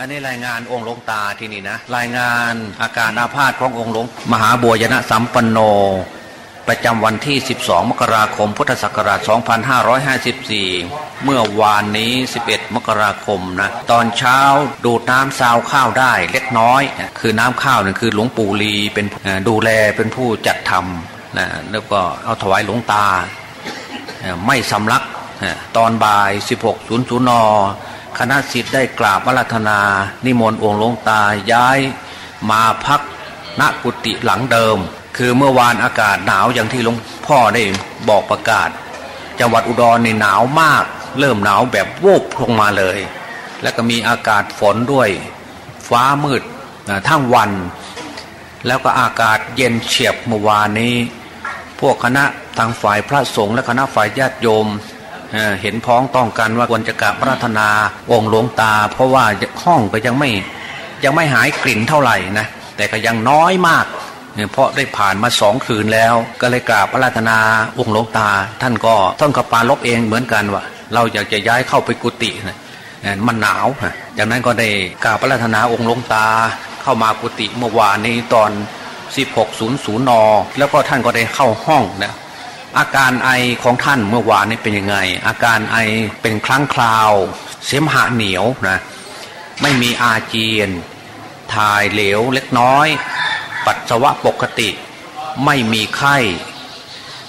อันนี้รายงานองค์หลวงตาที่นี่นะรายงานอาการอาพาธขององค์หลวงมหาบัวยนะสัมปันโน ประจำวันที่ 12 มกราคม พุทธศักราช 2554 เมื่อวานนี้ 11 มกราคมนะตอนเช้าดูดน้ำซาวข้าวได้เล็กน้อย คือน้ำข้าวนี่คือหลวงปู่ลีเป็นดูแลเป็นผู้จัดทำนะแล้วก็เอาถวายหลวงตา ไม่สำลักตอนบ่าย 16.00น คณะสิทธิ์ได้กราบวรัตนา นิมนต์องค์หลวงตาย้ายมาพักณกุฏิหลังเดิม คือเมื่อวานอากาศหนาวอย่างที่หลวงพ่อได้บอกประกาศ จังหวัดอุดรในหนาวมาก เริ่มหนาวแบบวูบลงมาเลย แล้วก็มีอากาศฝนด้วย ฟ้ามืดทั้งวัน แล้วก็อากาศเย็นเฉียบเมื่อวานนี้ พวกคณะทางฝ่ายพระสงฆ์และคณะฝ่ายญาติโยม เห็นพ้องต้องกันว่าควรจะกราบพระธนาองค์หลวงตา เพราะว่าห้องก็ยังไม่ยังไม่หายกลิ่นเท่าไหร่นะแต่ก็ยังน้อยมาก เพราะได้ผ่านมาสองคืนแล้ว ก็เลยกราบพระราธนาองค์หลวงตา ท่านก็ท่านกปาลบเองเหมือนกันว่าเราอยากจะย้ายเข้าไปกุฏินะมันหนาวจากนั้นก็ได้กราบพระราธนาองค์หลวงตา เข้ามากุฏิเมื่อวานนี้ตอน 16.00นแล้วก็ท่านก็ได้เข้าห้องนะ อาการไอของท่านเมื่อวานนี้เป็นยังไง อาการไอเป็นครั้งคราว เสมหะเหนียวนะไม่มีอาเจียนถ่ายเหลวเล็กน้อย ปัสสาวะปกติ ไม่มีไข้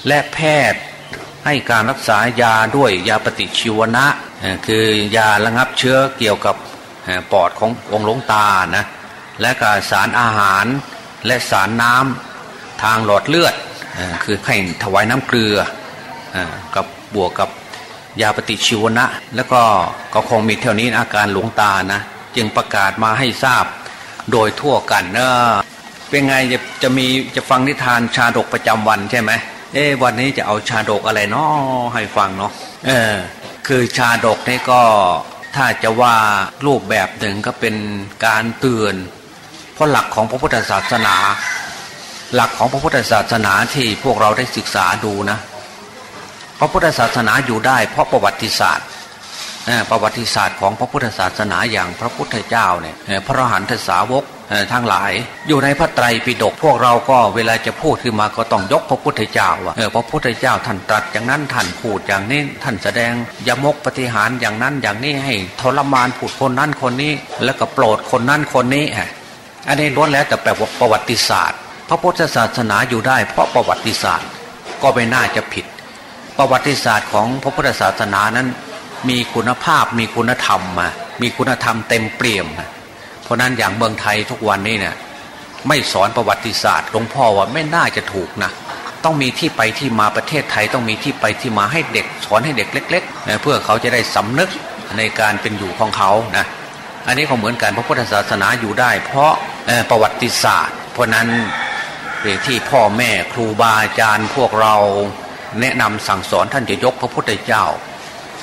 และแพทย์ให้การรักษายาด้วยยาปฏิชีวนะ คือยาระงับเชื้อเกี่ยวกับปอดขององค์หลวงตานะและก็สารอาหารและสารน้ำทางหลอดเลือด คือให้ถวายน้ำเกลือกับบวกกับยาปฏิชีวนะ แล้วก็ก็คงมีเท่านี้อาการหลวงตานะ จึงประกาศมาให้ทราบโดยทั่วกันเนอะเป็นไงจะจะมีจะฟังนิทานชาดกประจำวันใช่ไหมเอ๊วันนี้จะเอาชาดกอะไรเนาะให้ฟังเนาะเออคือชาดกนี่ก็ถ้าจะว่ารูปแบบหนึ่งก็เป็นการเตือนเพราะหลักของพระพุทธศาสนา หลักของพระพุทธศาสนาที่พวกเราได้ศึกษาดูนะพระพุทธศาสนาอยู่ได้ เพราะประวัติศาสตร์ประวัติศาสตร์ของพระพุทธศาสนาอย่างพระพุทธเจ้าเนี่ยพระหันทสาวกทั้งหลาย อยู่ในพระไตรปิฎกพวกเราก็เวลาจะพูดขึ้นมาก็ต้องยกพระพุทธเจ้าว่าพระพุทธเจ้าท่านตรัสอย่างนั้นท่านพูดอย่างนี้ท่านแสดงยมกปฏิหารอย่างนั้นอย่างนี้ให้ทรมานผูดคนนั้นคนนี้ แล้วก็โปรดคนนั้นคนนี้อันนี้ล้วนแล้วแต่แปลว่าประวัติศาสตร์ พระพุทธศาสนาอยู่ได้ เพราะประวัติศาสตร์ก็ไม่น่าจะผิด ประวัติศาสตร์ของพระพุทธศาสนานั้น มีคุณภาพมีคุณธรรมมามีคุณธรรมเต็มเปี่ยม เพราะนั้นอย่างเมืองไทยทุกวันนี้เนี่ยไม่สอนประวัติศาสตร์หลวงพ่อว่าไม่น่าจะถูกนะต้องมีที่ไปที่มาประเทศไทยต้องมีที่ไปที่มาให้เด็กสอนให้เด็กเล็กๆเพื่อเขาจะได้สำนึกในการเป็นอยู่ของเขานะอันนี้ก็เหมือนกันพระพุทธศาสนาอยู่ได้ เพราะประวัติศาสตร์ เพราะนั้น ที่พ่อแม่ครูบาอาจารย์พวกเราแนะนำสั่งสอนท่านจะยกพระพุทธเจ้า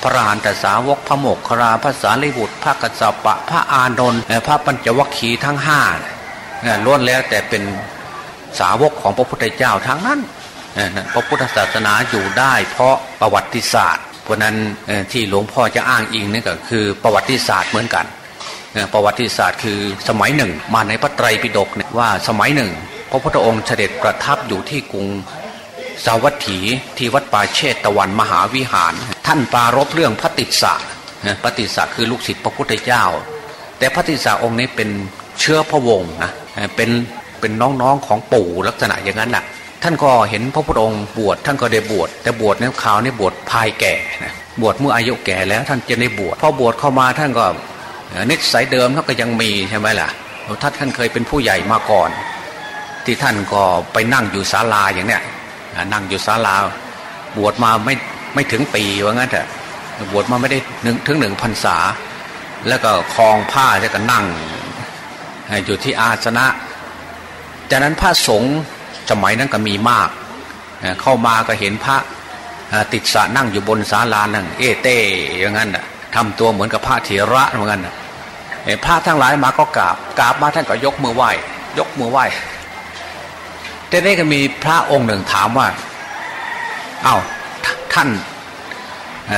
พระหันตสาวกพระโมกขราภาษาลิบุตร พระกัสสปะ พระอานนท์พระปัญจวัคคีย์ทั้งห้าล้วนแล้วแต่เป็นสาวกของพระพุทธเจ้าทั้งนั้นพระพุทธศาสนาอยู่ได้เพราะประวัติศาสตร์ เพราะนั้นที่หลวงพ่อจะอ้างอิงนี่ก็คือประวัติศาสตร์เหมือนกัน ประวัติศาสตร์คือสมัยหนึ่ง มาในพระไตรปิฎกเนี่ยว่าสมัยหนึ่ง พระพุทธองค์เสด็จประทับอยู่ที่กรุงสาวัตถีที่วัดป่าเชตตะวันมหาวิหาร ท่านปารบเรื่องพระติสสะพระติสสะคือลูกศิษย์พระพุทธเจ้า แต่พระติสสะองค์นี้เป็นเชื้อพระวงศ์นะเป็นเป็นน้องๆของปู่ลักษณะอย่างนั้นแหละท่านก็เห็นพระพุทธองค์บวชท่านก็ได้บวชแต่บวชในข่าวในบวชภายแก่นะบวชเมื่ออายุแก่แล้วท่านจะได้บวชพอบวชเข้ามาท่านก็นิสัยเดิมท่านก็ยังมีใช่ไหมล่ะท่านท่านเคยเป็นผู้ใหญ่มาก่อน ที่ท่านก็ไปนั่งอยู่ศาลาอย่างเนี้ยนั่งอยู่ศาลา บวชมาไม่ไม่ถึงปีว่างั้นเถอะบวชมาไม่ได้หนึ่งถึงหนึ่งพรรษา แล้วก็คลองผ้าแล้วก็นั่งอยู่ที่อาสนะ จากนั้นพระสงฆ์สมัยนั้นก็มีมาก เข้ามาก็เห็นพระติดสะนั่งอยู่บนศาลานั่งเอเต้อย่างนั้นทำตัวเหมือนกับพระเถระเหมือนกันพระทั้งหลายมาก็กราบกราบมาท่านก็ยกมือไหว้ยกมือไหว้ แต่นี้ก็มีพระองค์หนึ่งถามว่า เอา้าท่าน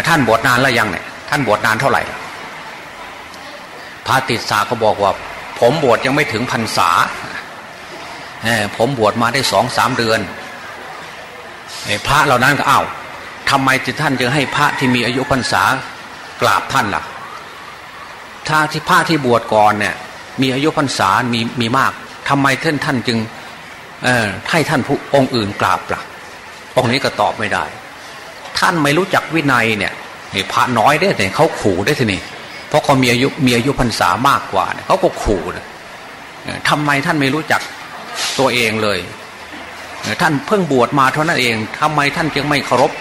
ท่านบวชนานแล้วยังเนี่ย ท่านบวชนานเท่าไหร่พระติสสาก็บอกว่า ผมบวชยังไม่ถึงพรรษาผมบวชมาได้สองสามเดือนพระเหล่านั้นก็เอ้าทำไมท่านจึงให้พระที่มีอายุพรรษากราบท่านล่ะ ถ้าที่พระที่บวชก่อนเนี่ย มีอายุพรรษามีมีมากทำไมท่านท่านจึง ให้ท่านผู้องค์อื่นกราบล่ะองค์นี้ก็ตอบไม่ได้ ท่านไม่รู้จักวินัยเนี่ยพระน้อยได้เนี่ยเขาขู่ได้ทีนี่เพราะเขามีอายุมีอายุพรรษามากกว่าเนี่ยเขาก็ขู่นะทำไมท่านไม่รู้จักตัวเองเลย ท่านเพิ่งบวชมาเท่านั้นเองทำไมท่านจึงไม่เคารพ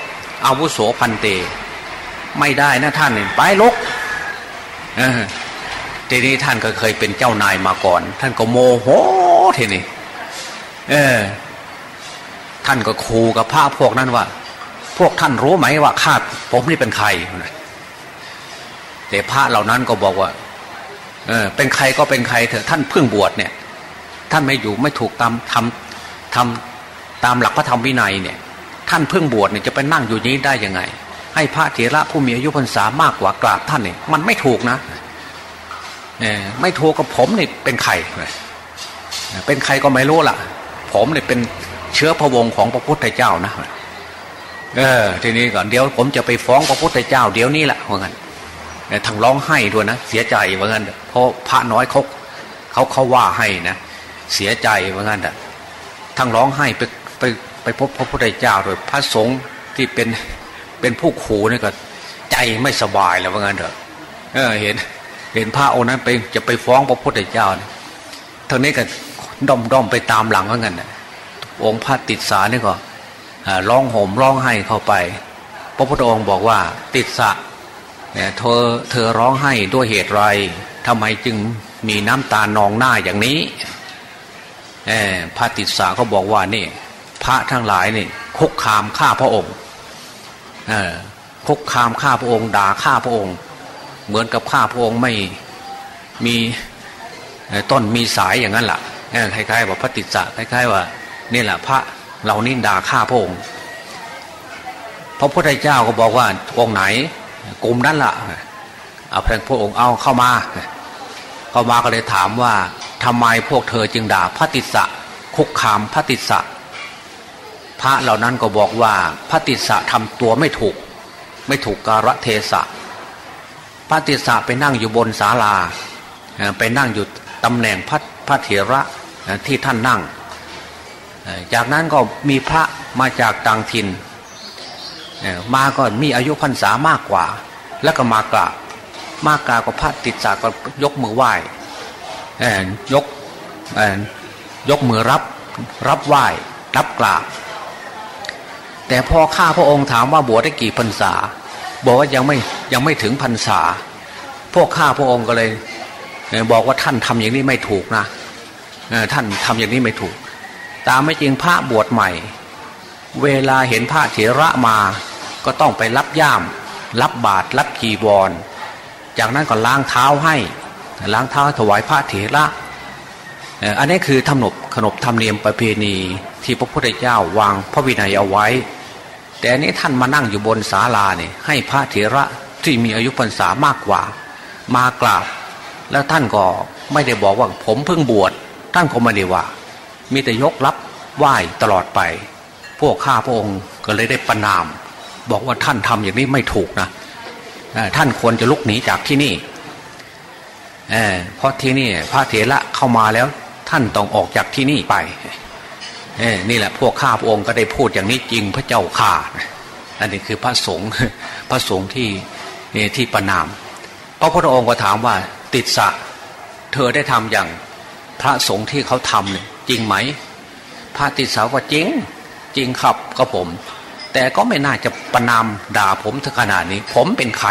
อาวุโสพันเต ไม่ได้นะท่านไปลุกทีนี้ท่านก็เคยเป็นเจ้านายมาก่อน ท่านก็โมโหทีนี้ เออ ท่านก็คูกับพระพวกนั้นว่า พวกท่านรู้ไหมว่าข้าผมนี่เป็นใครแต่พระเหล่านั้นก็บอกว่า เออ เป็นใครก็เป็นใครเถอะท่านเพิ่งบวชเนี่ย ท่านไม่อยู่ไม่ถูกตามทำทำตามหลักพระธรรมวินัยเนี่ย ท่านเพิ่งบวชเนี่ยจะไปนั่งอยู่นี้ได้ยังไง ให้พระเถระผู้มีอายุพรรษามากกว่ากราบท่านเนี่ยมันไม่ถูกนะเออไม่ถูกกับผมนี่เป็นใครเป็นใครก็ไม่รู้ล่ะ ผมเนี่ยเป็นเชื้อพระวงศ์ของพระพุทธเจ้านะเออทีนี้ก่อนเดี๋ยวผมจะไปฟ้องพระพุทธเจ้าเดี๋ยวนี้แหละว่างั้นทางร้องไห้ด้วยนะเสียใจว่างั้นเพราะพระน้อยเขาเขาเขาว่าให้นะเสียใจว่างั้นทางร้องไห้ไปไปไปพบพระพุทธเจ้าโดยพระสงฆ์ที่เป็นเป็นผู้ขู่นี่ก็ใจไม่สบายแล้วว่างั้นเถอะเออเห็น เห็นพระองค์นั้นไปจะไปฟ้องพระพุทธเจ้าท่านี้ก็ ด้อมด้อมไปตามหลังว่างั้นองค์พระติดสานี่ก็ร้องโหมร้องไห้เข้าไป พระพุทธองค์บอกว่าติดสะเนี่ยเธอเธอร้องไห้ด้วยเหตุไรทำไมจึงมีน้ำตานองหน้าอย่างนี้พระติดสาเขาบอกว่านี่ พระทั้งหลายนี่คุกคามฆ่าพระองค์คุกคามฆ่าพระองค์ด่าฆ่าพระองค์ เหมือนกับฆ่าพระองค์ไม่มีต้นมีสายอย่างนั้นแหละ คล้ายๆว่าพระติสสะคล้ายๆว่านี่แหละพระเรานินดาฆ่าพระองค์พระพุทธเจ้าก็บอกว่าองค์ไหนกลุ่มนั้นละ่ะเอาพระองค์เอาเข้ามา เข้ามาก็เลยถามว่าทำไมพวกเธอจึงด่าพระติสสะคุกคามพระติสสะพระเหล่านั้นก็บอกว่าพระติสสะทำตัวไม่ถูก ไม่ถูกกาลเทศะพระติสสะไปนั่งอยู่บนศาลาไปนั่งอยู่ตำแหน่งพระพระเถระ ที่ท่านนั่ง จากนั้นก็มีพระมาจากต่างถิ่นมาก็มีอายุพรรษามากกว่า แล้วก็มากราบมากราบก็พระติดสาก็ยกมือไหว้ยกยกมือรับรับไหว้รับกราบแต่พอข้าพระองค์ถามว่าบวชได้กี่พรรษา บอกว่ายังไม่ยังไม่ถึงพรรษา พวกข้าพระองค์ก็เลย บอกว่าท่านทำอย่างนี้ไม่ถูกนะ ท่านทำอย่างนี้ไม่ถูก ตามไม่จริงพระบวชใหม่ เวลาเห็นพระเถระมาก็ต้องไปรับย่าม รับบาตรรับกีวรจากนั้นก็ล้างเท้าให้ล้างเท้าถวายพระเถระอันนี้คือทำนบขนบธรรมเนียมประเพณีที่พระพุทธเจ้าวางพระวินัยเอาไว้ แต่นี้ท่านมานั่งอยู่บนศาลาเนี่ยให้พระเถระที่มีอายุพรรษามากกว่า มากราบ แล้วท่านก็ไม่ได้บอกว่าผมเพิ่งบวช ท่านก็ไม่ได้ว่า มีแต่ยกรับไหว้ตลอดไป พวกข้าพระองค์ก็เลยได้ประนาม บอกว่าท่านทำอย่างนี้ไม่ถูกนะท่านควรจะลุกหนีจากที่นี่เพราะที่นี่พระเถระเข้ามาแล้ว ท่านต้องออกจากที่นี่ไปนี่แหละพวกข้าพระองค์ก็ได้พูดอย่างนี้จริงพระเจ้าข่าอันนี้คือพระสงฆ์พระสงฆ์ที่ที่ประนาม พระพุทธองค์ก็ถามว่าติดสะ เธอได้ทำอย่าง พระสงฆ์ที่เขาทำเนี่ยจริงไหม พระติสาวว่าจริง จริงครับก็ผม แต่ก็ไม่น่าจะประนามด่าผมถึงขนาดนี้ ผมเป็นใคร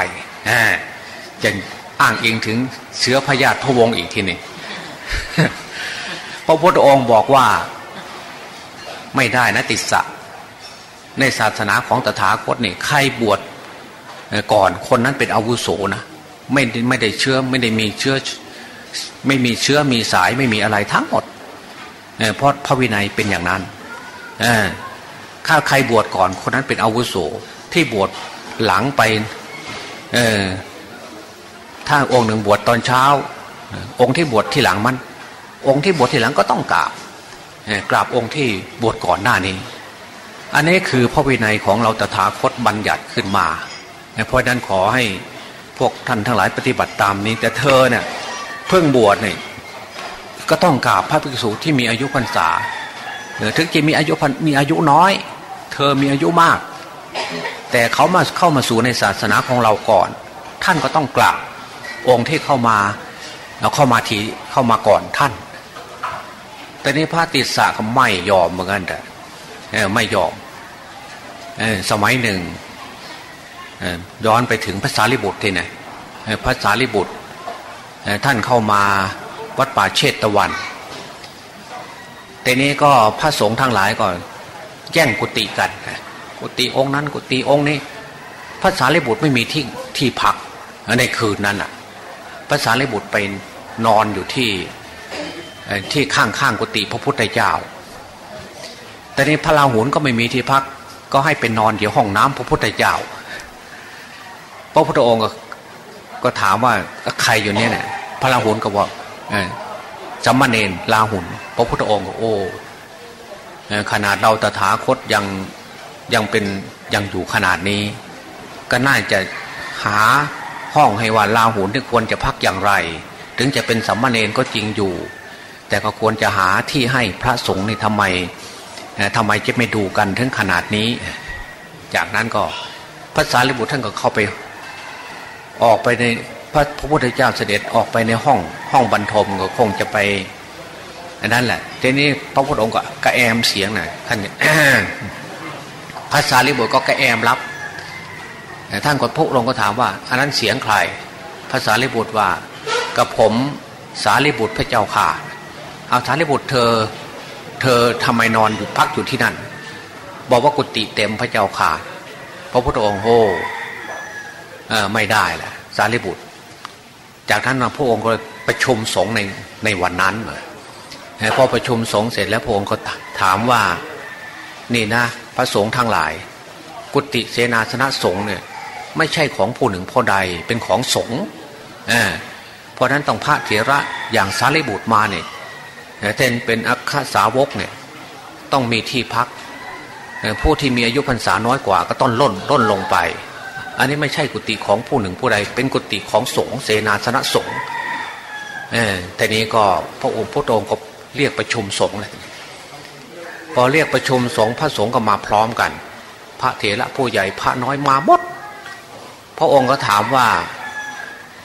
จะอ้างเองถึงเชื้อพญาตพระวงศ์อีกทีนึงพระพุทธองค์บอกว่าไม่ได้นะติสะในศาสนาของตถาคตเนี่ยใครบวชก่อนคนนั้นเป็นอาวุโสนะไม่ไม่ได้เชื้อไม่ได้มีเชื้อ ไม่มีเชื้อมีสายไม่มีอะไรทั้งหมดเพราะพระวินัยเป็นอย่างนั้นถ้าใครบวชก่อนคนนั้นเป็นอาวุโสที่บวชหลังไปถ้าองค์หนึ่งบวชตอนเช้า องค์ที่บวชที่หลังมัน องค์ที่บวชที่หลังก็ต้องกราบกราบองค์ที่บวชก่อนหน้านี้ อันนี้คือพระวินัยของเราตถาคตบัญญัติขึ้นมา เพราะนั้นขอให้พวกท่านทั้งหลายปฏิบัติตามนี้ แต่เธอเนี่ย เพิ่งบวชนี่ก็ต้องกราบพระภิกษุที่มีอายุพรรษาถึงจะมีอายุมีอายุน้อย เธอมีอายุมาก แต่เขามาเข้ามาสู่ในศาสนาของเราก่อน ท่านก็ต้องกราบองค์ที่เข้ามาเราเข้ามาทีเข้ามาก่อนท่าน แต่นี้พระติสสะก็ไม่ยอมเหมือนกันแต่ไม่ยอมสมัยหนึ่งย้อนไปถึงพระสารีบุตรที่ไหนพระสารีบุตร ท่านเข้ามาวัดป่าเชตตะวันแต่นี้ก็พระสงฆ์ทั้งหลายก็แย่งกุฏิกัน กุฏิองค์นั้น กุฏิองค์นี้พระสารีบุตรไม่มีที่ที่พักในคืนนั้นอะพระสารีบุตรไปนอนอยู่ที่ที่ข้างข้างกุฏิพระพุทธเจ้า แต่นี้พระราหุลก็ไม่มีที่พัก ก็ให้ไปนอนอยู่ห้องน้ำพระพุทธเจ้า พระพุทธองค์ก็ ก็ถามว่าใครอยู่เนี่ยเนี่ยพระราหุลก็บอกจำมเนนลาหุนพระพุทธองค์ก็โอ้ขนาดเราตถาคตยังยังเป็นยังอยู่ขนาดนี้ ก็น่าจะหาห้องให้ว่าลาหุนที่ควรจะพักอย่างไร ถึงจะเป็นสัมมาเนนก็จริงอยู่ แต่ก็ควรจะหาที่ให้พระสงฆ์นี่ทำไมทำไมจะไม่ดูกันถึงขนาดนี้ จากนั้นก็พระสารีบุตรท่านก็เข้าไป ออกไปในพระพระพุทธเจ้าเสด็จออกไปในห้องห้องบรรทมก็คงจะไปนั่นแหละทีนี้พระพุทธองค์ก็กระแอมเสียงหน่อยท่านภาษาลิบุตรก็กระแอมรับท่านกดพระองค์ก็ถามว่า อันนั้นเสียงใครภาษาลิบุตรว่ากับผมสารีบุตรพระเจ้าค่ะ เอาสารีบุตรเธอ เธอทำไมนอนอยู่พักอยู่ที่นั่น บอกว่ากุฏิเต็มพระเจ้าค่ะ พระพุทธองค์โห ไม่ได้แหละสารีบุตร จากนั้นมาพระองค์ก็ประชุมสงฆ์ในในวันนั้นพอประชุมสงฆ์เสร็จแล้วพระองค์ก็ถามว่านี่นะ พระสงฆ์ทั้งหลาย กุฏิเสนาสนะสงฆ์เนี่ย ไม่ใช่ของผู้หนึ่งผู้ใดเป็นของสงฆ์เพราะนั้นต้องพระเถระอย่างสารีบุตรมาเนี่ยเทนเป็นอัคสาวกเนี่ยต้องมีที่พัก ผู้ที่มีอายุพรรษาน้อยกว่าก็ต้องล่นล่นลงไป อันนี้ไม่ใช่กุฏิของผู้หนึ่งผู้ใด เป็นกุฏิของสงฆ์เสนาสนะสงฆ์เออแต่นี้ก็พระองค์พระองค์ก็เรียกประชุมสงฆ์เลยพอเรียกประชุมสงฆ์พระสงฆ์ก็มาพร้อมกัน พระเถระผู้ใหญ่พระน้อยมาหมด พระองค์ก็ถามว่า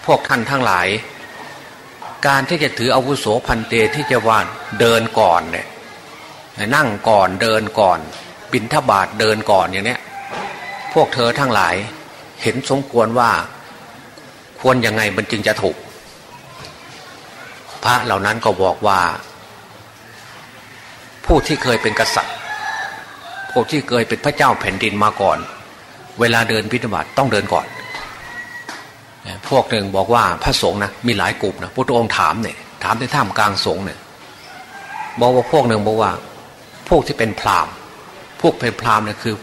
พวกท่านทั้งหลาย การที่จะถืออาวุโสพันเตที่จะว่าเดินก่อนเนี่ยนั่งก่อนเดินก่อน บินทบาทเดินก่อนอย่างเนี้ยพวกเธอทั้งหลาย เห็นสมควรว่าควรยังไงมันจึงจะถูก พระเหล่านั้นก็บอกว่า ผู้ที่เคยเป็นกษัตริย์ ผู้ที่เคยเป็นพระเจ้าแผ่นดินมาก่อน เวลาเดินพิธีบัติต้องเดินก่อน พวกหนึ่งบอกว่าพระสงฆ์นะมีหลายกลุ่มนะพระองค์ถามเนี่ยถามในท่ามกลางสงฆ์เนี่ยบอกว่าพวกหนึ่งบอกว่า พวกที่เป็นพราหมณ์ พวกเป็นพราหมณ์เนี่ยคือ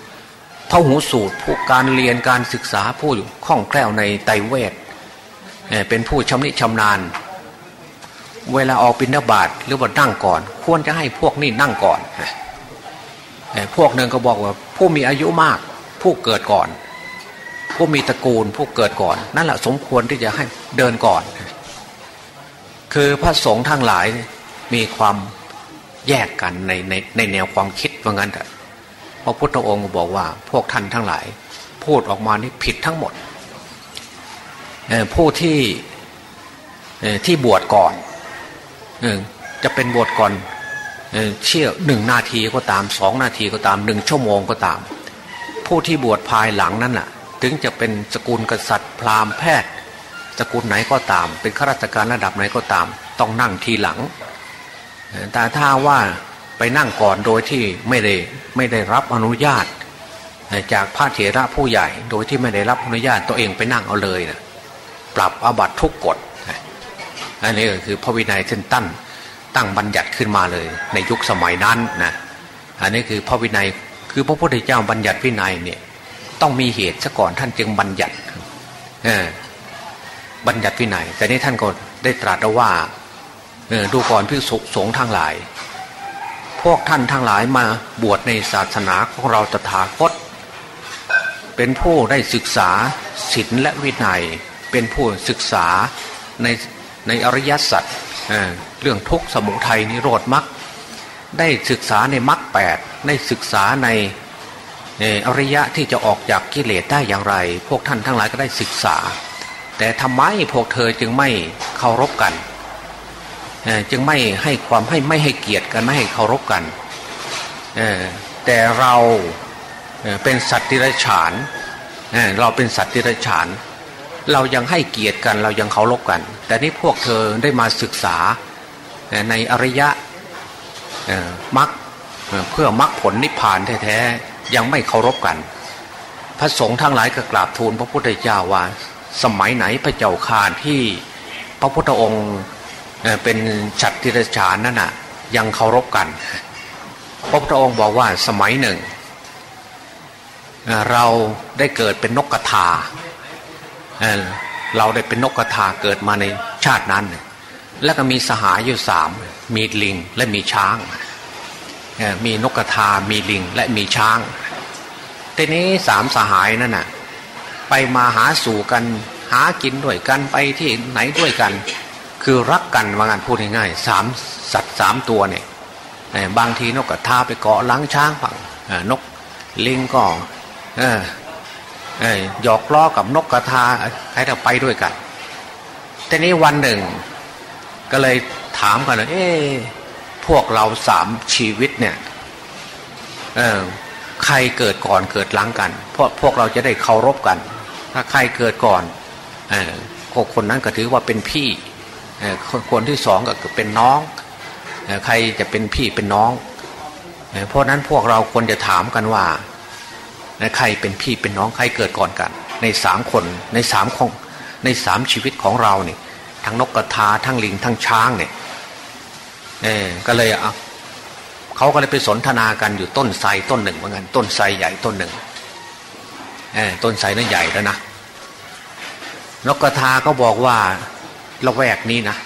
ระหูสูตรผู้การเรียนการศึกษาผู้คล่องแคล่วในไตเวทเป็นผู้ชำนิชำนาญ เวลาออกบิณฑบาตหรือว่านั่งก่อน ควรจะให้พวกนี้นั่งก่อนพวกหนึ่งก็บอกว่าผู้มีอายุมากผู้เกิดก่อน ผู้มีตระกูลผู้เกิดก่อน นั่นแหละสมควรที่จะให้เดินก่อน คือพระสงฆ์ทั้งหลายมีความแยกกันในในในแนวความคิดว่างั้นแต่ พระพุทธองค์บอกว่าพวกท่านทั้งหลาย พูดออกมานี่ผิดทั้งหมดผู้ที่ที่บวชก่อนจะเป็นบวชก่อนเชื่อหนึ่งนาทีก็ตามสองนาทีก็ตามหนึ่งชั่วโมงก็ตาม ผู้ที่บวชภายหลังนั้นน่ะ ถึงจะเป็นสกุลกษัตริย์พราหมณ์แพทย์สกุลไหนก็ตาม เป็นข้าราชการระดับไหนก็ตาม ต้องนั่งทีหลังแต่ถ้าว่า ไปนั่งก่อนโดยที่ไม่ได้ไม่ได้รับอนุญาต จากพระเถระผู้ใหญ่โดยที่ไม่ได้รับอนุญาตตัวเองไปนั่งเอาเลยนะปรับอาบัตทุกกฎอันนี้ก็คือพระวินัยท่านตั้งตั้งบัญญัติขึ้นมาเลย ในยุคสมัยนั้นนะอันนี้คือพระวินัยคือพระพุทธเจ้าบัญญัติวินัยเนี่ยต้องมีเหตุซะก่อนท่านจึงบัญญัติบัญญัติวินัยแต่นี้ท่านก็ได้ตรัสว่าดูก่อนพิสุสงฆ์ทั้งหลาย พวกท่านทั้งหลายมาบวชในศาสนาของเราตถาคต เป็นผู้ได้ศึกษาศีลและวินัย เป็นผู้ศึกษาในในอริยสัจเรื่องทุกข์สมุทัยนิโรธมรรคได้ศึกษาในมรรคแปดได้ศึกษาในอริยะที่จะออกจากกิเลสได้อย่างไร พวกท่านทั้งหลายก็ได้ศึกษา แต่ทำไมพวกเธอจึงไม่เคารพกัน จึงไม่ให้ความให้ไม่ให้เกียรติกันไม่ให้เคารพกัน แต่เราเป็นสัตว์ที่ไรฉานเราเป็นสัตว์ที่ไรฉาน เรายังให้เกียรติกันเรายังเคารพกัน แต่นี่พวกเธอได้มาศึกษาในอริยะมรรคเพื่อมรรคผลนิพพานแท้ๆยังไม่เคารพกัน พระสงฆ์ทั้งหลายก็กราบทูลพระพุทธเจ้าว่า สมัยไหนพระเจ้าคานที่พระพุทธองค์ เป็นฉัตรทิรชานนั่นน่ะยังเคารพกัน พระพุทธองค์บอกว่าสมัยหนึ่ง เราได้เกิดเป็นนกกระทาเราได้เป็นนกกระทาเกิดมาในชาตินั้น แล้วก็มีสหายอยู่สามมีลิงและมีช้าง มีนกกระทา มีลิงและมีช้าง ทีนี้สามสหายนั่นน่ะไปมาหาสู่กันหากินด้วยกันไปที่ไหนด้วยกัน คือรักกันว่างันพูดง่ายๆสามสัตว์สามตัวเนี่ยบางทีนกกระทาไปเกาะล้างช้างฝั่งนกลิงก็หยอกล้อกับนกกระทาให้เราไปด้วยกันทีนี้วันหนึ่ง ก็เลยถามกันเลยเอ๊พวกเราสามชีวิตเนี่ยเออใครเกิดก่อนเกิดหลังกัน เพราะพวกเราจะได้เคารพกัน ถ้าใครเกิดก่อนอคนนั้นก็ถือว่าเป็นพี่ คนที่สองก็เป็นน้องใครจะเป็นพี่เป็นน้อง เพราะนั้นพวกเราควรจะถามกันว่าใครเป็นพี่เป็นน้องใครเกิดก่อนกัน ในสามคนในสามของในสามชีวิตของเราเนี่ยทั้งนกกระทาทั้งลิงทั้งช้างเนี่ยเออก็เลยอะเขาก็เลยไปสนทนากันอยู่ต้นไทรต้นหนึ่งเหมือนกันต้นไทรใหญ่ต้นหนึ่งเออต้นไทรนั้นใหญ่แล้วนะนกกระทาก็บอกว่า ละแวกนี้นะ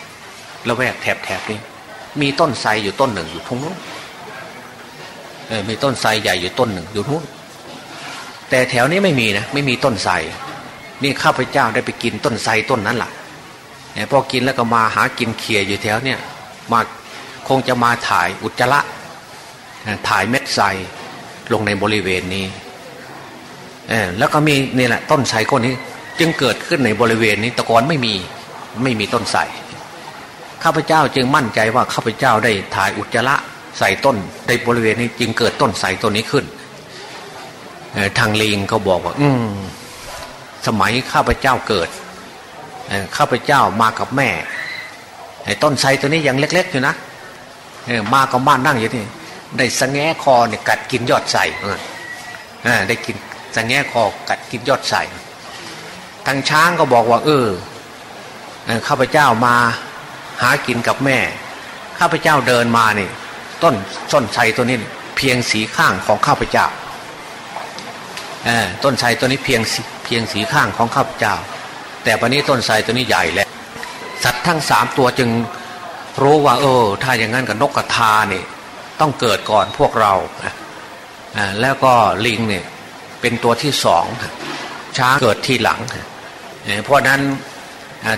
ละแวกแถบแถบนี้ มีต้นไทรอยู่ต้นหนึ่งอยู่ทุ่งนู้นเออมีต้นไทรใหญ่อยู่ต้นหนึ่งอยู่นู้นแต่แถวนี้ไม่มีนะไม่มีต้นไทรนี่ข้าพเจ้าได้ไปกินต้นไทรต้นนั้นแหละพอกินแล้วก็มาหากินเขี่ยอยู่แถวเนี่ยมาคงจะมาถ่ายอุจจาระถ่ายเม็ดใสลงในบริเวณนี้แล้วก็มีนี่แหละต้นไทรก้นนี้ จึงเกิดขึ้นในบริเวณนี้ตะกอนไม่มี ไม่มีต้นไทรข้าพเจ้าจึงมั่นใจว่าข้าพเจ้าได้ถ่ายอุจจาระใส่ต้นในบริเวณนี้จึงเกิดต้นไทรต้นนี้ขึ้นทางลิงเขาบอกว่า อืมสมัยข้าพเจ้าเกิดข้าพเจ้ามากับแม่ไอ้ต้นไทรตัวนี้ยังเล็ก ๆ อยู่นะมาก็มานั่งอยู่นี่ได้สังแงคอเนี่ยกัดกินยอดใส่ได้กินสังแงคอกัดกินยอดใส่ทางช้างก็บอกว่า เออ ข้าพเจ้ามาหากินกับแม่ ข้าพเจ้าเดินมานี่ต้นต้นไทรตัวนี้เพียงสีข้างของข้าพเจ้าต้นไทรตัวนี้เพียงเพียงสีข้างของข้าพเจ้า แต่วันนี้ต้นไทรตัวนี้ใหญ่แล้วสัตว์ทั้งสามตัวจึงรู้ว่าเออถ้าอย่างนั้นกับนกกระทาเนี่ยต้องเกิดก่อนพวกเราแล้วก็ลิงเนี่ยเป็นตัวที่สองช้างเกิดทีหลัง เพราะนั้น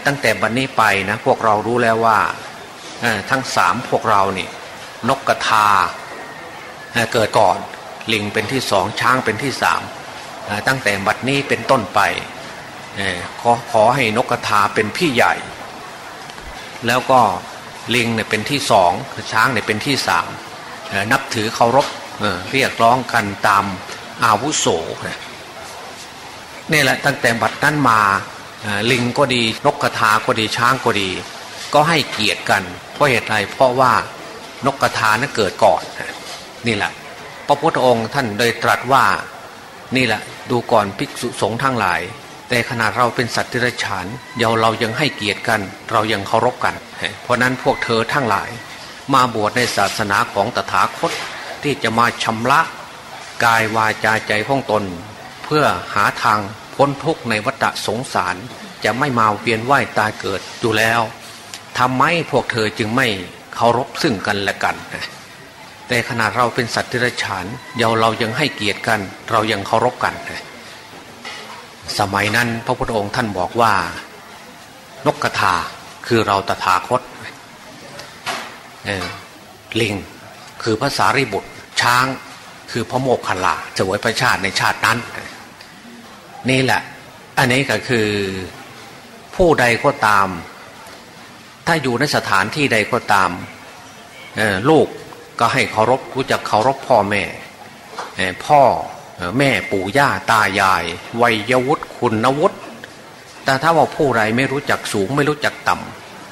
ตั้งแต่บัดนนี้ไปนะพวกเรารู้แล้วว่าทั้งสามพวกเราเนี่ยนกกระทาเกิดก่อนลิงเป็นที่สองช้างเป็นที่สามตั้งแต่บัดนี้เป็นต้นไปขอขอให้นกกระทาเป็นพี่ใหญ่ แล้วก็ลิงเนี่ยเป็นที่สองช้างเนี่ยเป็นที่สามนับถือเคารพเรียกร้องกันตามอาวุโสนี่แหละตั้งแต่บัดนั้นมา ลิงก็ดีนกกระทาก็ดีช้างก็ดี ก็ให้เกียรติกัน เพราะเหตุไรเพราะว่านกกระทานั้นเกิดก่อนนี่แหละ พระพุทธองค์ท่านเลยตรัสว่านี่แหละดูก่อนภิกษุสงฆ์ทั้งหลาย แต่ขนาดเราเป็นสัตว์ที่ไรฉานเยวเรายังให้เกียรติกัน เรายังเคารพกัน เพราะนั้นพวกเธอทั้งหลาย มาบวชในศาสนาของตถาคตที่จะมาชำระกายวาจาใจของตน เพื่อหาทาง พ้นทุกข์ในวัฏสงสาร จะไม่มาเวียนว่ายตายเกิดอยู่แล้วทำไมพวกเธอจึงไม่เคารพซึ่งกันและกัน แต่ขนาดเราเป็นสัตว์ที่ไรฉานเยาเรายังให้เกียรติกัน เรายังเคารพกัน สมัยนั้นพระพุทธองค์ท่านบอกว่า นกกระทาคือเราตถาคตลิงคือภาษาริบุตรช้างคือพระโมกขลาจะไว้ประชาติในชาตินั้น นี่แหละ อันนี้ก็คือผู้ใดก็ตาม ถ้าอยู่ในสถานที่ใดก็ตามลูกก็ให้เคารพรู้จักเคารพพ่อแม่ พ่อแม่ปู่ย่าตายาย วัยวุฒิคุณวุฒิแต่ถ้าว่าผู้ใดไม่รู้จักสูงไม่รู้จักต่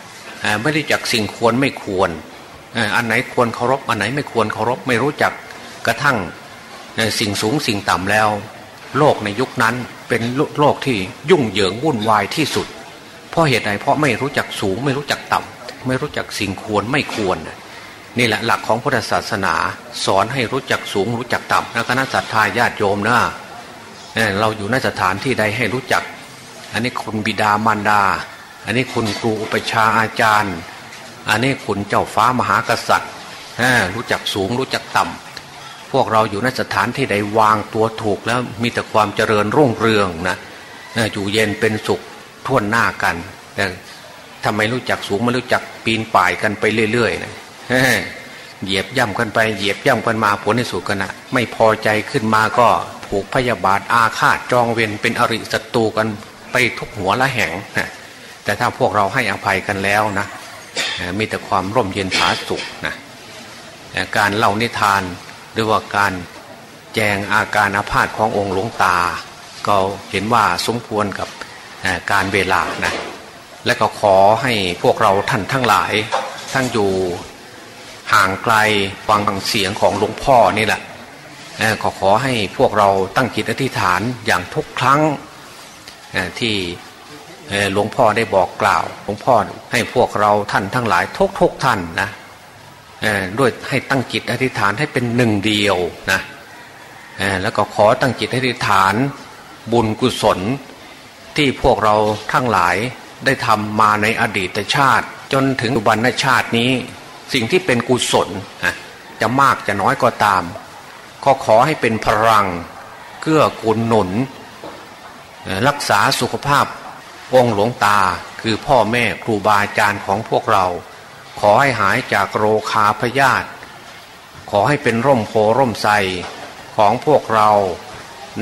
ำไม่รู้จักสิ่งควรไม่ควร อันไหนควรเคารพอันไหนไม่ควรเคารพไม่รู้จักกระทั่งสิ่งสูงสิ่งต่ำแล้ว โลกในยุคนั้นเป็นโลกที่ยุ่งเหยิงวุ่นวายที่สุด เพราะเหตุใดเพราะไม่รู้จักสูงไม่รู้จักต่ำไม่รู้จักสิ่งควรไม่ควร นี่แหละหลักของพุทธศาสนาสอนให้รู้จักสูงรู้จักต่ำและคณะสัตยาญาติโยมนะเราอยู่ในสถานที่ใดให้รู้จัก อันนี้คุณบิดามารดา อันนี้คุณครูอุปชาอาจารย์ อันนี้คุณเจ้าฟ้ามหากษัตริย์รู้จักสูงรู้จักต่ำ พวกเราอยู่ในสถานที่ใดวางตัวถูกแล้วมีแต่ความเจริญรุ่งเรืองนะอยู่เย็นเป็นสุขท่วนหน้ากันแต่ทำไมรู้จักสูงไม่รู้จักปีนป่ายกันไปเรื่อยๆนะเหยียบย่ำกันไปเหยียบย่ำกันมาผลในสุดกันนะไม่พอใจขึ้นมาก็ผูกพยาบาทอาฆาตจองเวรเป็นอริศัตรูกันไปทุกหัวละแหงนะแต่ถ้าพวกเราให้อภัยกันแล้วนะมีแต่ความร่มเย็นผาสุขนะการเล่านิทาน หรือว่าการแจงอาการอาพาธขององค์หลวงตา ก็เห็นว่าสมควรกับการเวลานะและก็ขอให้พวกเราท่านทั้งหลายทั้งอยู่ห่างไกลฟังเสียงของหลวงพ่อนี่แหละขอขอให้พวกเราตั้งจิตอธิษฐานอย่างทุกครั้งที่หลวงพ่อได้บอกกล่าวหลวงพ่อให้พวกเราท่านทั้งหลายทุกทุกท่านนะ ด้วยให้ตั้งจิตอธิษฐานให้เป็นหนึ่งเดียวนะแล้วก็ขอตั้งจิตอธิษฐานบุญกุศลที่พวกเราทั้งหลายได้ทำมาในอดีตชาติ จนถึงปัจจุบันชาตินี้ สิ่งที่เป็นกุศลจะมากจะน้อยก็ตาม ก็ขอให้เป็นพลังเกื้อกูลหนุน รักษาสุขภาพองหลวงตาคือพ่อแม่ครูบาอาจารย์ของพวกเรา ขอให้หายจากโรคาพยาธิขอให้เป็นร่มโพร่มใสของพวกเรา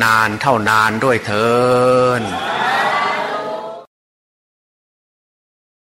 นานเท่านานด้วยเถิน